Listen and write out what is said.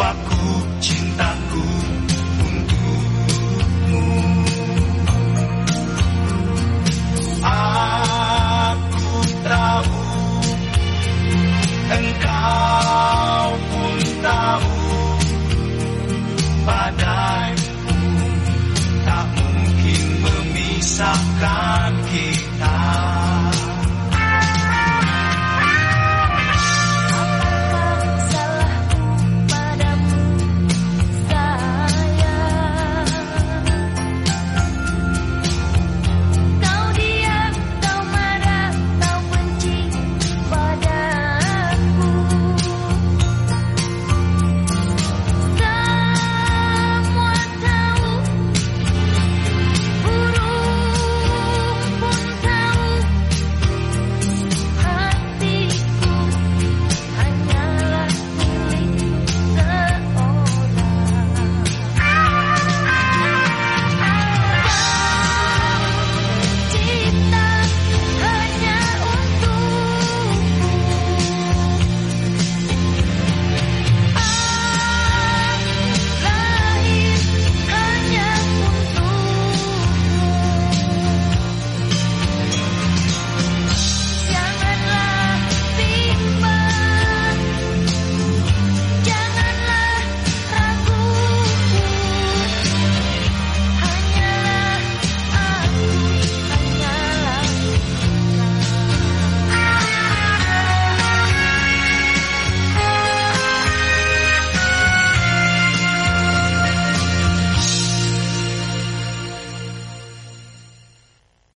up.